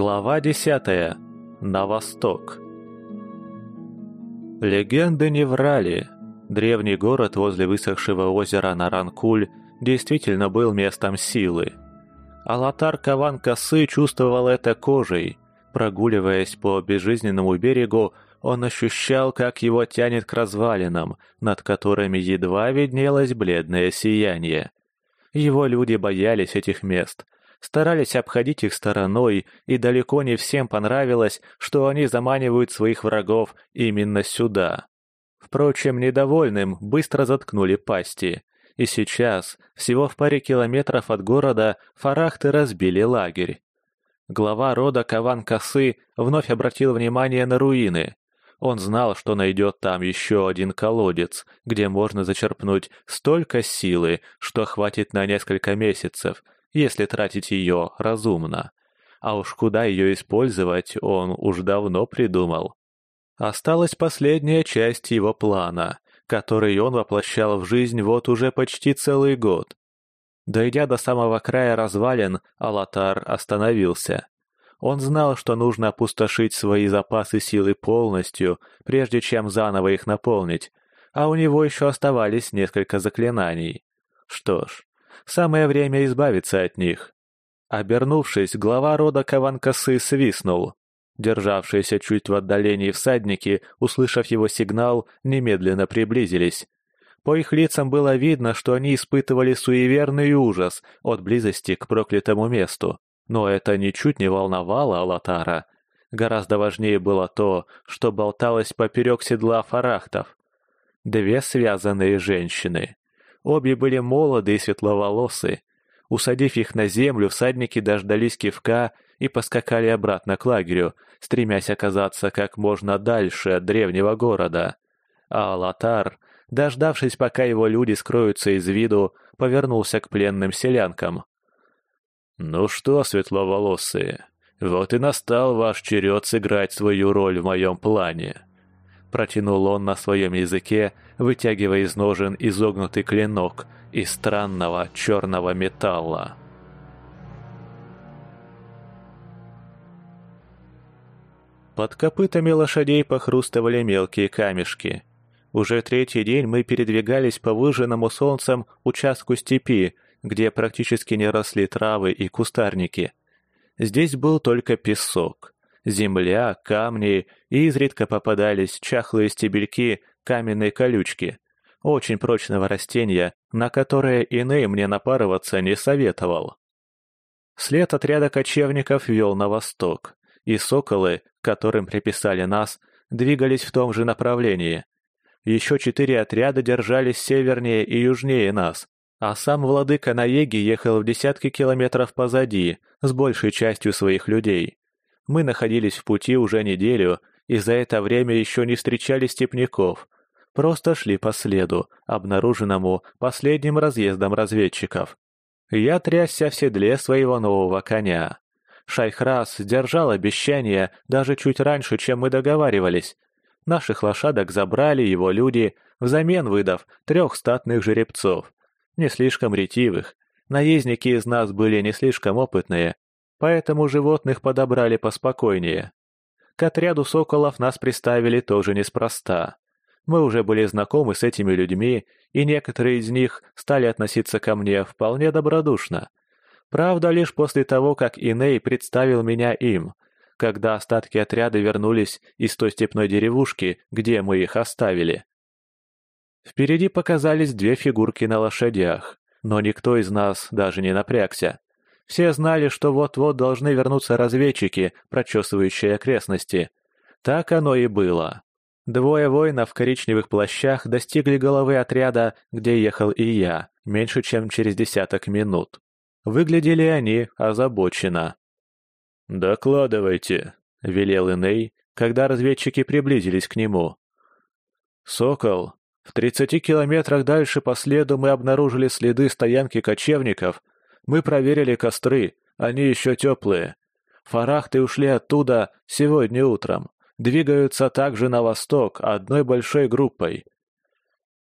Глава десятая. На восток. Легенды не врали. Древний город возле высохшего озера Наранкуль действительно был местом силы. Алатар Каван Косы чувствовал это кожей. Прогуливаясь по безжизненному берегу, он ощущал, как его тянет к развалинам, над которыми едва виднелось бледное сияние. Его люди боялись этих мест, старались обходить их стороной, и далеко не всем понравилось, что они заманивают своих врагов именно сюда. Впрочем, недовольным быстро заткнули пасти, и сейчас, всего в паре километров от города, фарахты разбили лагерь. Глава рода Каван-Косы вновь обратил внимание на руины. Он знал, что найдет там еще один колодец, где можно зачерпнуть столько силы, что хватит на несколько месяцев, если тратить ее разумно. А уж куда ее использовать, он уж давно придумал. Осталась последняя часть его плана, который он воплощал в жизнь вот уже почти целый год. Дойдя до самого края развалин, Алатар остановился. Он знал, что нужно опустошить свои запасы силы полностью, прежде чем заново их наполнить, а у него еще оставались несколько заклинаний. Что ж, самое время избавиться от них. Обернувшись, глава рода Каванкасы свистнул. Державшиеся чуть в отдалении всадники, услышав его сигнал, немедленно приблизились. По их лицам было видно, что они испытывали суеверный ужас от близости к проклятому месту. Но это ничуть не волновало Алатара. Гораздо важнее было то, что болталось поперек седла фарахтов. Две связанные женщины. Обе были молоды и светловолосы. Усадив их на землю, всадники дождались кивка и поскакали обратно к лагерю, стремясь оказаться как можно дальше от древнего города. А Алатар, дождавшись, пока его люди скроются из виду, повернулся к пленным селянкам. «Ну что, светловолосые, вот и настал ваш черед сыграть свою роль в моем плане». Протянул он на своем языке, вытягивая из ножен изогнутый клинок из странного черного металла. Под копытами лошадей похрустывали мелкие камешки. Уже третий день мы передвигались по выжженному солнцем участку степи, где практически не росли травы и кустарники. Здесь был только песок, земля, камни и изредка попадались чахлые стебельки каменной колючки, очень прочного растения, на которое иные мне напарываться не советовал. След отряда кочевников вел на восток, и соколы, которым приписали нас, двигались в том же направлении. Еще четыре отряда держались севернее и южнее нас, а сам владыка Наеги ехал в десятки километров позади, с большей частью своих людей. Мы находились в пути уже неделю, и за это время еще не встречали степняков. Просто шли по следу, обнаруженному последним разъездом разведчиков. Я трясся в седле своего нового коня. Шайхрас сдержал обещание даже чуть раньше, чем мы договаривались. Наших лошадок забрали его люди, взамен выдав трех статных жеребцов не слишком ретивых. Наездники из нас были не слишком опытные, поэтому животных подобрали поспокойнее. К отряду соколов нас приставили тоже неспроста. Мы уже были знакомы с этими людьми, и некоторые из них стали относиться ко мне вполне добродушно. Правда, лишь после того, как Иней представил меня им, когда остатки отряда вернулись из той степной деревушки, где мы их оставили. Впереди показались две фигурки на лошадях, но никто из нас даже не напрягся. Все знали, что вот-вот должны вернуться разведчики, прочесывающие окрестности. Так оно и было. Двое воинов в коричневых плащах достигли головы отряда, где ехал и я, меньше чем через десяток минут. Выглядели они озабоченно. «Докладывайте», — велел Иней, когда разведчики приблизились к нему. «Сокол, в тридцати километрах дальше по следу мы обнаружили следы стоянки кочевников. Мы проверили костры, они еще теплые. Фарахты ушли оттуда сегодня утром. Двигаются также на восток одной большой группой.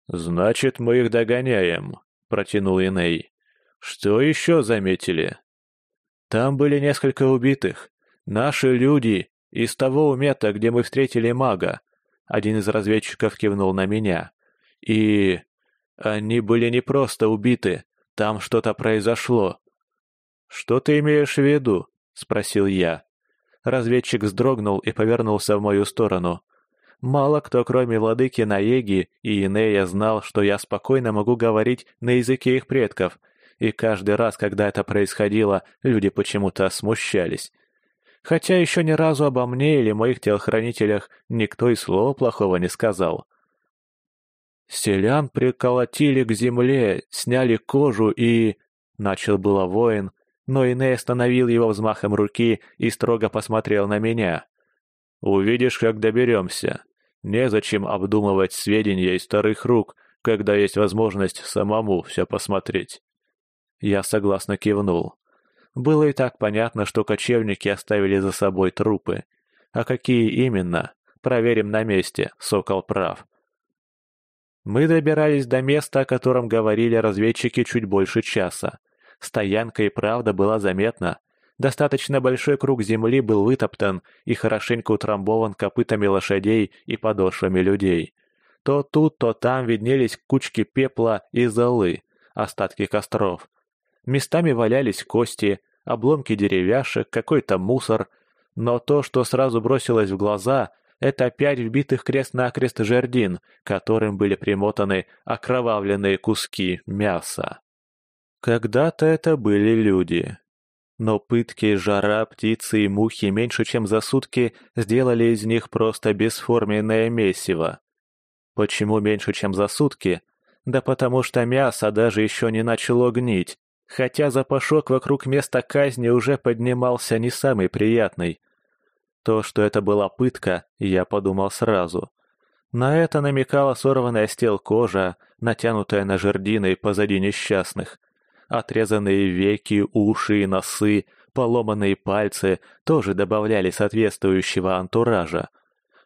«Значит, мы их догоняем», — протянул Иней. «Что еще заметили?» «Там были несколько убитых. «Наши люди! Из того умета, где мы встретили мага!» Один из разведчиков кивнул на меня. «И... они были не просто убиты, там что-то произошло». «Что ты имеешь в виду?» — спросил я. Разведчик вздрогнул и повернулся в мою сторону. Мало кто, кроме владыки Наеги и Инея, знал, что я спокойно могу говорить на языке их предков, и каждый раз, когда это происходило, люди почему-то смущались. Хотя еще ни разу обо мне или моих телохранителях никто и слова плохого не сказал. Селян приколотили к земле, сняли кожу и... Начал было воин, но Иней остановил его взмахом руки и строго посмотрел на меня. «Увидишь, как доберемся. Незачем обдумывать сведения из старых рук, когда есть возможность самому все посмотреть». Я согласно кивнул. Было и так понятно, что кочевники оставили за собой трупы. А какие именно? Проверим на месте, Сокол прав. Мы добирались до места, о котором говорили разведчики чуть больше часа. Стоянка и правда была заметна. Достаточно большой круг земли был вытоптан и хорошенько утрамбован копытами лошадей и подошвами людей. То тут, то там виднелись кучки пепла и золы, остатки костров. Местами валялись кости, обломки деревяшек, какой-то мусор. Но то, что сразу бросилось в глаза, это пять вбитых крест-накрест жердин, которым были примотаны окровавленные куски мяса. Когда-то это были люди. Но пытки, жара, птицы и мухи меньше чем за сутки сделали из них просто бесформенное месиво. Почему меньше чем за сутки? Да потому что мясо даже еще не начало гнить, хотя запашок вокруг места казни уже поднимался не самый приятный. То, что это была пытка, я подумал сразу. На это намекала сорванная с тел кожа, натянутая на жердины позади несчастных – Отрезанные веки, уши и носы, поломанные пальцы тоже добавляли соответствующего антуража.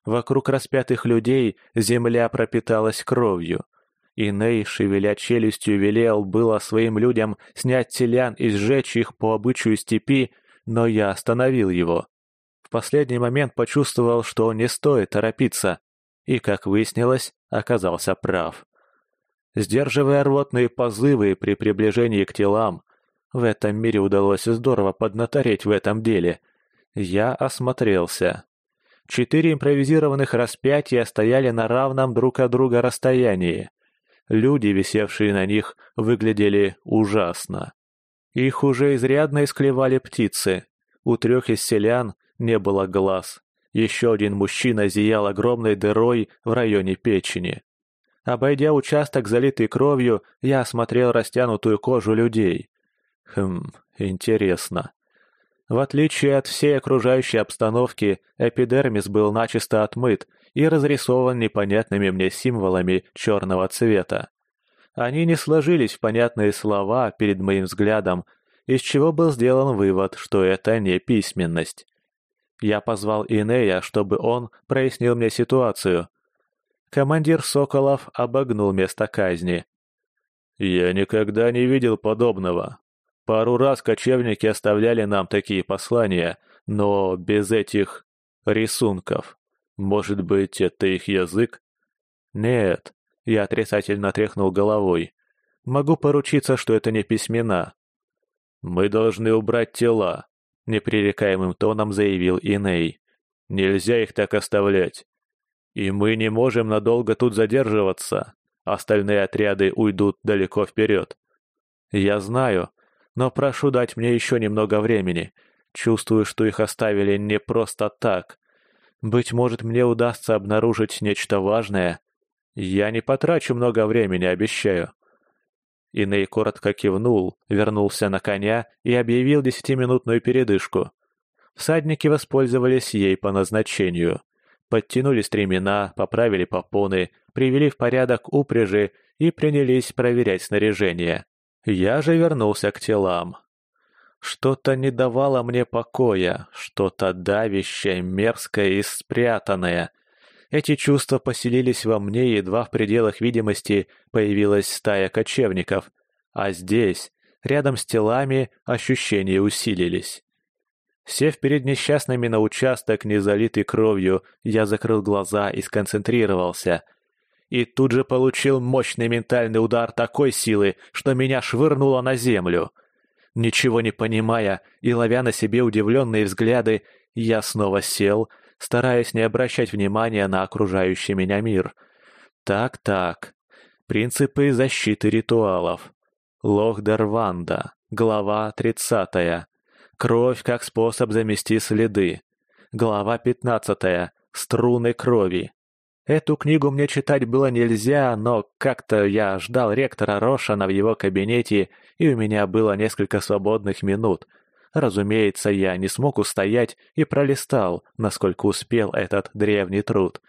Вокруг распятых людей земля пропиталась кровью. Иней, шевеля челюстью, велел было своим людям снять селян и сжечь их по обычаю степи, но я остановил его. В последний момент почувствовал, что не стоит торопиться, и, как выяснилось, оказался прав сдерживая рвотные позывы при приближении к телам. В этом мире удалось здорово поднатореть в этом деле. Я осмотрелся. Четыре импровизированных распятия стояли на равном друг от друга расстоянии. Люди, висевшие на них, выглядели ужасно. Их уже изрядно исклевали птицы. У трех из селян не было глаз. Еще один мужчина зиял огромной дырой в районе печени. Обойдя участок, залитый кровью, я осмотрел растянутую кожу людей. Хм, интересно. В отличие от всей окружающей обстановки, эпидермис был начисто отмыт и разрисован непонятными мне символами черного цвета. Они не сложились в понятные слова перед моим взглядом, из чего был сделан вывод, что это не письменность. Я позвал Инея, чтобы он прояснил мне ситуацию, Командир Соколов обогнул место казни. «Я никогда не видел подобного. Пару раз кочевники оставляли нам такие послания, но без этих рисунков. Может быть, это их язык?» «Нет», — я отрицательно тряхнул головой. «Могу поручиться, что это не письмена». «Мы должны убрать тела», — непререкаемым тоном заявил Иней. «Нельзя их так оставлять. И мы не можем надолго тут задерживаться. Остальные отряды уйдут далеко вперед. Я знаю, но прошу дать мне еще немного времени. Чувствую, что их оставили не просто так. Быть может, мне удастся обнаружить нечто важное. Я не потрачу много времени, обещаю. Иней коротко кивнул, вернулся на коня и объявил десятиминутную передышку. Всадники воспользовались ей по назначению подтянули стремена, поправили попоны, привели в порядок упряжи и принялись проверять снаряжение. Я же вернулся к телам. Что-то не давало мне покоя, что-то давящее, мерзкое и спрятанное. Эти чувства поселились во мне, едва в пределах видимости появилась стая кочевников. А здесь, рядом с телами, ощущения усилились. Сев перед несчастными на участок, не залитый кровью, я закрыл глаза и сконцентрировался. И тут же получил мощный ментальный удар такой силы, что меня швырнуло на землю. Ничего не понимая и ловя на себе удивленные взгляды, я снова сел, стараясь не обращать внимания на окружающий меня мир. Так-так. Принципы защиты ритуалов. Лохдерванда. Глава тридцатая. Кровь как способ замести следы. Глава пятнадцатая. Струны крови. Эту книгу мне читать было нельзя, но как-то я ждал ректора Рошана в его кабинете, и у меня было несколько свободных минут. Разумеется, я не смог устоять и пролистал, насколько успел этот древний труд.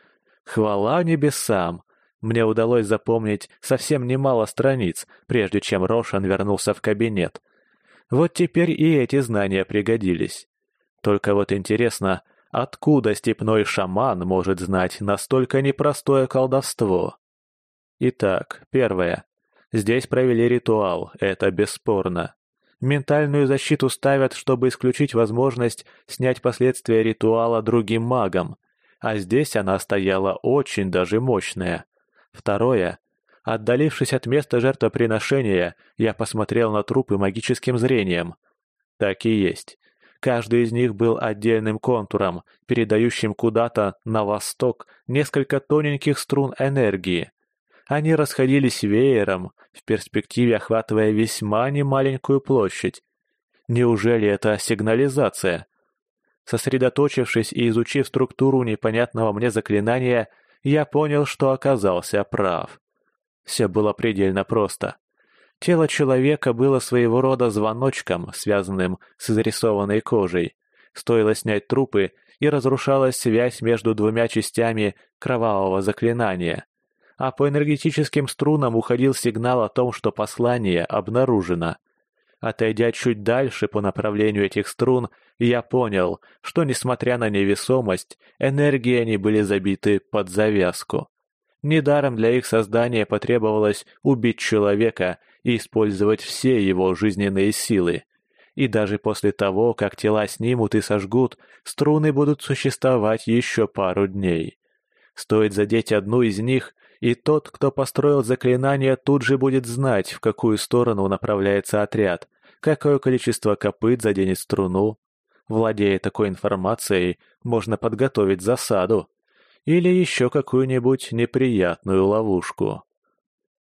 Хвала небесам! Мне удалось запомнить совсем немало страниц, прежде чем Рошан вернулся в кабинет. Вот теперь и эти знания пригодились. Только вот интересно, Откуда степной шаман может знать настолько непростое колдовство? Итак, первое. Здесь провели ритуал, это бесспорно. Ментальную защиту ставят, чтобы исключить возможность снять последствия ритуала другим магам, а здесь она стояла очень даже мощная. Второе. Отдалившись от места жертвоприношения, я посмотрел на трупы магическим зрением. Так и есть. Каждый из них был отдельным контуром, передающим куда-то на восток несколько тоненьких струн энергии. Они расходились веером, в перспективе охватывая весьма немаленькую площадь. Неужели это сигнализация? Сосредоточившись и изучив структуру непонятного мне заклинания, я понял, что оказался прав. Все было предельно просто. Тело человека было своего рода звоночком, связанным с изрисованной кожей. Стоило снять трупы, и разрушалась связь между двумя частями кровавого заклинания. А по энергетическим струнам уходил сигнал о том, что послание обнаружено. Отойдя чуть дальше по направлению этих струн, я понял, что, несмотря на невесомость, энергии они были забиты под завязку. Недаром для их создания потребовалось убить человека и использовать все его жизненные силы. И даже после того, как тела снимут и сожгут, струны будут существовать еще пару дней. Стоит задеть одну из них, и тот, кто построил заклинание, тут же будет знать, в какую сторону направляется отряд, какое количество копыт заденет струну. Владея такой информацией, можно подготовить засаду или еще какую-нибудь неприятную ловушку.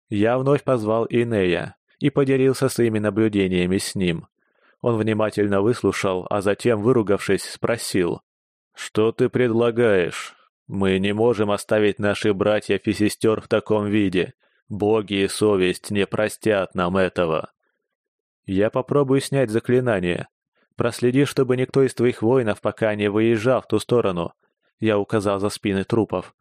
Я вновь позвал Инея и поделился своими наблюдениями с ним. Он внимательно выслушал, а затем, выругавшись, спросил. «Что ты предлагаешь? Мы не можем оставить наших братьев и сестер в таком виде. Боги и совесть не простят нам этого». «Я попробую снять заклинание. Проследи, чтобы никто из твоих воинов пока не выезжал в ту сторону». Я указал за спины трупов.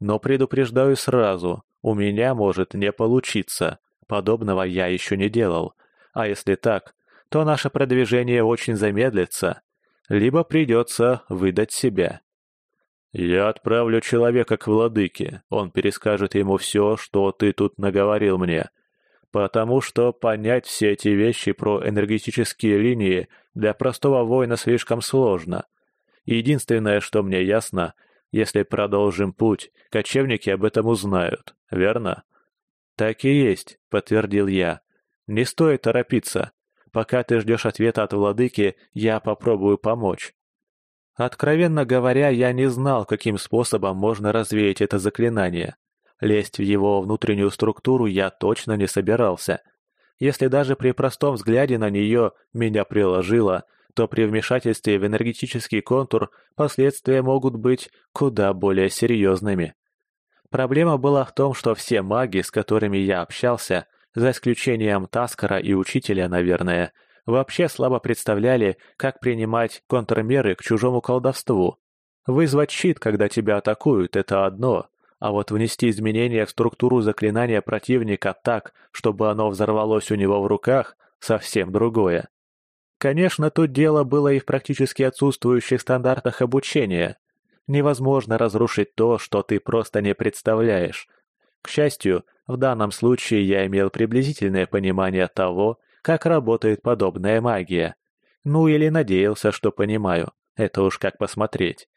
«Но предупреждаю сразу, у меня может не получиться. Подобного я еще не делал. А если так, то наше продвижение очень замедлится. Либо придется выдать себя. Я отправлю человека к владыке. Он перескажет ему все, что ты тут наговорил мне. Потому что понять все эти вещи про энергетические линии для простого воина слишком сложно. Единственное, что мне ясно, если продолжим путь, кочевники об этом узнают, верно? Так и есть, подтвердил я. Не стоит торопиться. Пока ты ждешь ответа от владыки, я попробую помочь. Откровенно говоря, я не знал, каким способом можно развеять это заклинание. Лезть в его внутреннюю структуру я точно не собирался. Если даже при простом взгляде на нее меня приложило, то при вмешательстве в энергетический контур последствия могут быть куда более серьезными. Проблема была в том, что все маги, с которыми я общался, за исключением Таскара и Учителя, наверное, вообще слабо представляли, как принимать контрмеры к чужому колдовству. Вызвать щит, когда тебя атакуют, это одно, а вот внести изменения в структуру заклинания противника так, чтобы оно взорвалось у него в руках, совсем другое. Конечно, тут дело было и в практически отсутствующих стандартах обучения. Невозможно разрушить то, что ты просто не представляешь. К счастью, в данном случае я имел приблизительное понимание того, как работает подобная магия. Ну или надеялся, что понимаю. Это уж как посмотреть.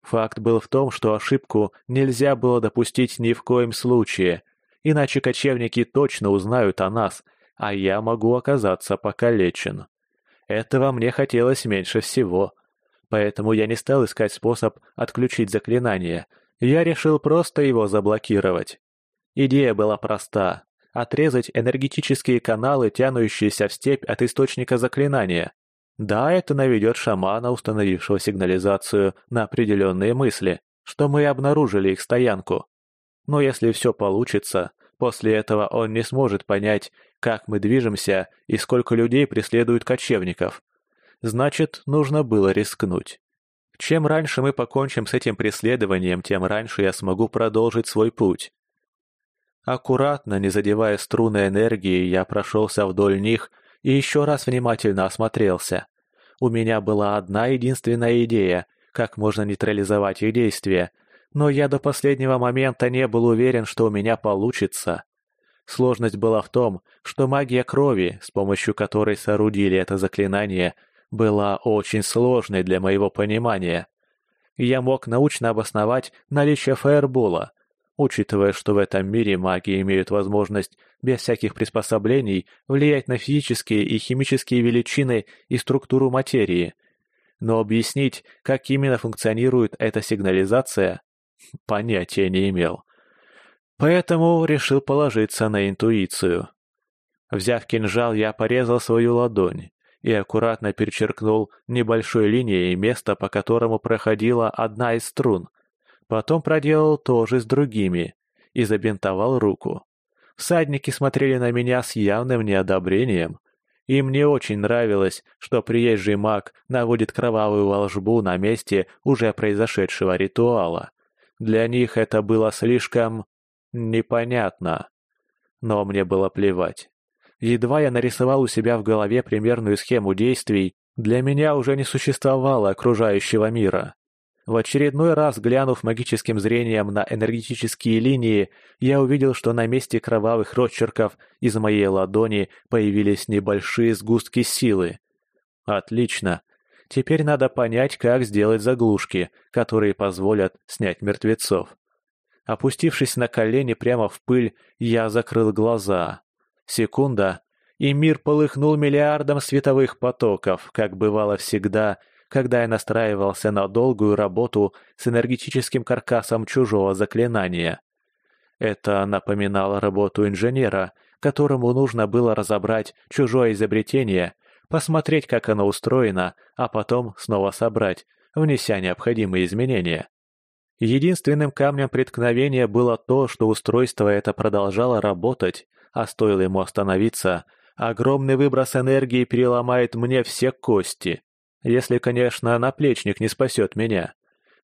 Факт был в том, что ошибку нельзя было допустить ни в коем случае, иначе кочевники точно узнают о нас, а я могу оказаться покалечен. Этого мне хотелось меньше всего. Поэтому я не стал искать способ отключить заклинание. Я решил просто его заблокировать. Идея была проста — отрезать энергетические каналы, тянущиеся в степь от источника заклинания. Да, это наведет шамана, установившего сигнализацию, на определенные мысли, что мы обнаружили их стоянку. Но если все получится, после этого он не сможет понять, как мы движемся и сколько людей преследуют кочевников. Значит, нужно было рискнуть. Чем раньше мы покончим с этим преследованием, тем раньше я смогу продолжить свой путь. Аккуратно, не задевая струны энергии, я прошелся вдоль них и еще раз внимательно осмотрелся. У меня была одна единственная идея, как можно нейтрализовать их действия, но я до последнего момента не был уверен, что у меня получится. Сложность была в том, что магия крови, с помощью которой соорудили это заклинание, была очень сложной для моего понимания. Я мог научно обосновать наличие фаербола, учитывая, что в этом мире маги имеют возможность без всяких приспособлений влиять на физические и химические величины и структуру материи. Но объяснить, как именно функционирует эта сигнализация, понятия не имел. Поэтому решил положиться на интуицию. Взяв кинжал, я порезал свою ладонь и аккуратно перечеркнул небольшой линией место, по которому проходила одна из струн. Потом проделал то же с другими и забинтовал руку. Всадники смотрели на меня с явным неодобрением. И мне очень нравилось, что приезжий маг наводит кровавую волжбу на месте уже произошедшего ритуала. Для них это было слишком... непонятно. Но мне было плевать. Едва я нарисовал у себя в голове примерную схему действий, для меня уже не существовало окружающего мира. В очередной раз, глянув магическим зрением на энергетические линии, я увидел, что на месте кровавых росчерков из моей ладони появились небольшие сгустки силы. Отлично. Теперь надо понять, как сделать заглушки, которые позволят снять мертвецов. Опустившись на колени прямо в пыль, я закрыл глаза. Секунда, и мир полыхнул миллиардом световых потоков, как бывало всегда — когда я настраивался на долгую работу с энергетическим каркасом чужого заклинания. Это напоминало работу инженера, которому нужно было разобрать чужое изобретение, посмотреть, как оно устроено, а потом снова собрать, внеся необходимые изменения. Единственным камнем преткновения было то, что устройство это продолжало работать, а стоило ему остановиться, огромный выброс энергии переломает мне все кости. Если, конечно, наплечник не спасет меня.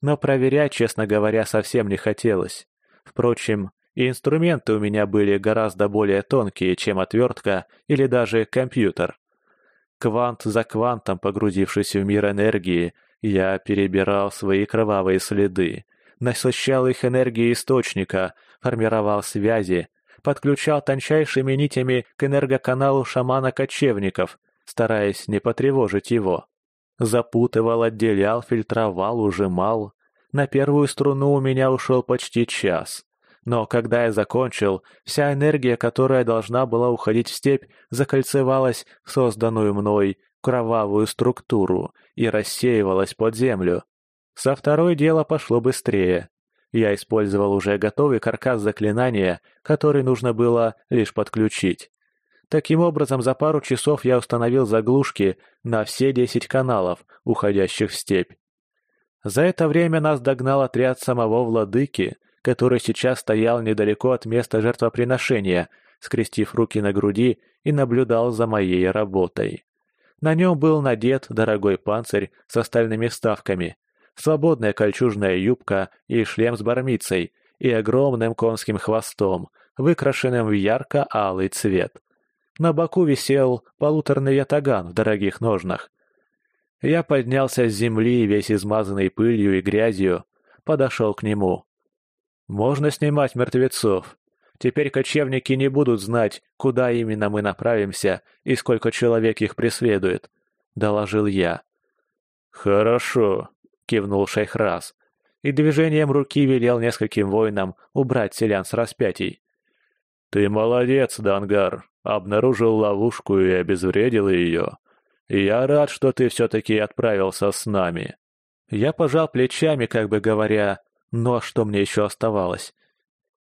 Но проверять, честно говоря, совсем не хотелось. Впрочем, и инструменты у меня были гораздо более тонкие, чем отвертка или даже компьютер. Квант за квантом, погрузившись в мир энергии, я перебирал свои кровавые следы, насыщал их энергией источника, формировал связи, подключал тончайшими нитями к энергоканалу шамана-кочевников, стараясь не потревожить его. Запутывал, отделял, фильтровал, ужимал. На первую струну у меня ушел почти час. Но когда я закончил, вся энергия, которая должна была уходить в степь, закольцевалась в созданную мной кровавую структуру и рассеивалась под землю. Со второй дело пошло быстрее. Я использовал уже готовый каркас заклинания, который нужно было лишь подключить. Таким образом, за пару часов я установил заглушки на все десять каналов, уходящих в степь. За это время нас догнал отряд самого владыки, который сейчас стоял недалеко от места жертвоприношения, скрестив руки на груди и наблюдал за моей работой. На нем был надет дорогой панцирь с остальными вставками, свободная кольчужная юбка и шлем с бармицей и огромным конским хвостом, выкрашенным в ярко-алый цвет. На боку висел полуторный ятаган в дорогих ножнах. Я поднялся с земли, весь измазанный пылью и грязью, подошел к нему. «Можно снимать мертвецов. Теперь кочевники не будут знать, куда именно мы направимся и сколько человек их преследует. — доложил я. «Хорошо», — кивнул Шейхраз, и движением руки велел нескольким воинам убрать селян с распятий. «Ты молодец, Дангар, обнаружил ловушку и обезвредил ее. Я рад, что ты все-таки отправился с нами». Я пожал плечами, как бы говоря, «Ну а что мне еще оставалось?»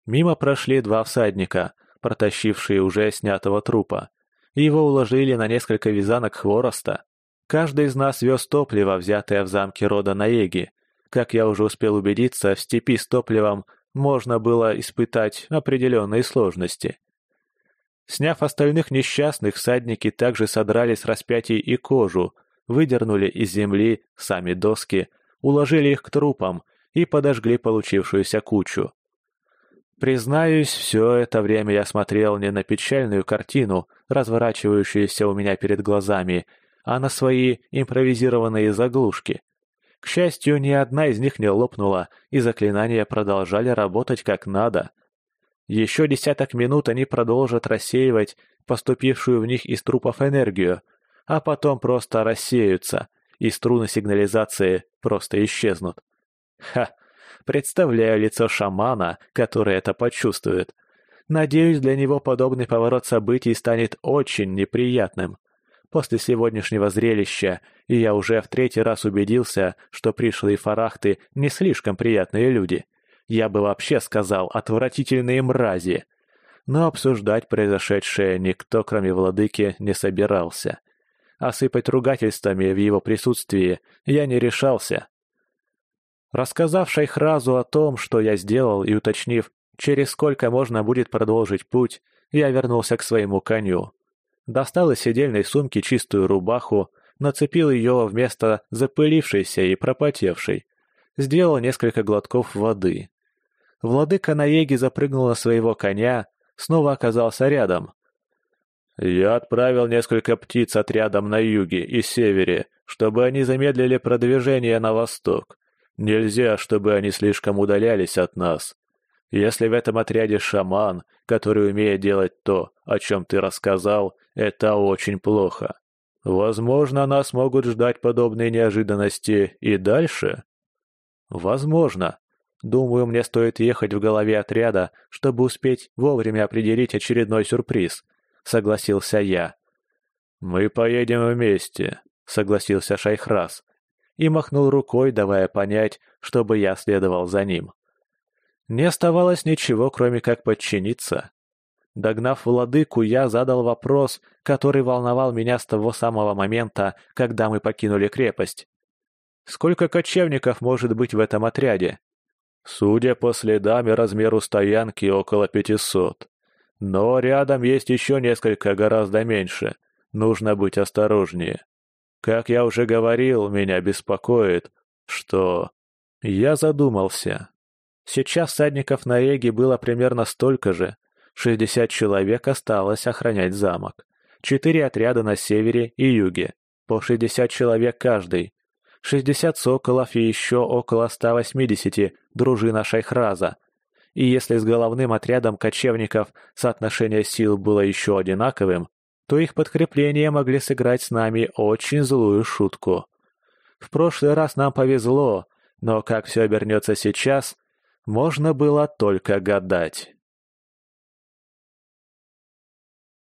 Мимо прошли два всадника, протащившие уже снятого трупа. Его уложили на несколько вязанок хвороста. Каждый из нас вез топливо, взятое в замке рода Наеги. Как я уже успел убедиться, в степи с топливом можно было испытать определенные сложности. Сняв остальных несчастных, всадники также содрали с распятий и кожу, выдернули из земли сами доски, уложили их к трупам и подожгли получившуюся кучу. Признаюсь, все это время я смотрел не на печальную картину, разворачивающуюся у меня перед глазами, а на свои импровизированные заглушки. К счастью, ни одна из них не лопнула, и заклинания продолжали работать как надо. Еще десяток минут они продолжат рассеивать поступившую в них из трупов энергию, а потом просто рассеются, и струны сигнализации просто исчезнут. Ха! Представляю лицо шамана, который это почувствует. Надеюсь, для него подобный поворот событий станет очень неприятным. После сегодняшнего зрелища я уже в третий раз убедился, что пришлые фарахты не слишком приятные люди. Я бы вообще сказал «отвратительные мрази». Но обсуждать произошедшее никто, кроме владыки, не собирался. Осыпать ругательствами в его присутствии я не решался. Рассказав Шайхразу о том, что я сделал, и уточнив, через сколько можно будет продолжить путь, я вернулся к своему коню. Достал из сидельной сумки чистую рубаху, нацепил ее вместо запылившейся и пропотевшей. Сделал несколько глотков воды. Владыка Наеги запрыгнул на своего коня, снова оказался рядом. «Я отправил несколько птиц отрядом на юге и севере, чтобы они замедлили продвижение на восток. Нельзя, чтобы они слишком удалялись от нас. Если в этом отряде шаман, который умеет делать то, о чем ты рассказал, это очень плохо. Возможно, нас могут ждать подобные неожиданности и дальше? Возможно. Думаю, мне стоит ехать в голове отряда, чтобы успеть вовремя определить очередной сюрприз, согласился я. Мы поедем вместе, согласился Шайхрас и махнул рукой, давая понять, чтобы я следовал за ним. Не оставалось ничего, кроме как подчиниться. Догнав владыку, я задал вопрос, который волновал меня с того самого момента, когда мы покинули крепость. Сколько кочевников может быть в этом отряде? Судя по следам и размеру стоянки, около пятисот. Но рядом есть еще несколько гораздо меньше. Нужно быть осторожнее. Как я уже говорил, меня беспокоит, что... Я задумался. Сейчас садников на Эге было примерно столько же. Шестьдесят человек осталось охранять замок. Четыре отряда на севере и юге. По шестьдесят человек каждый. Шестьдесят соколов и еще около ста восьмидесяти дружина Шайхраза. И если с головным отрядом кочевников соотношение сил было еще одинаковым, то их подкрепления могли сыграть с нами очень злую шутку. В прошлый раз нам повезло, но как все обернется сейчас, можно было только гадать.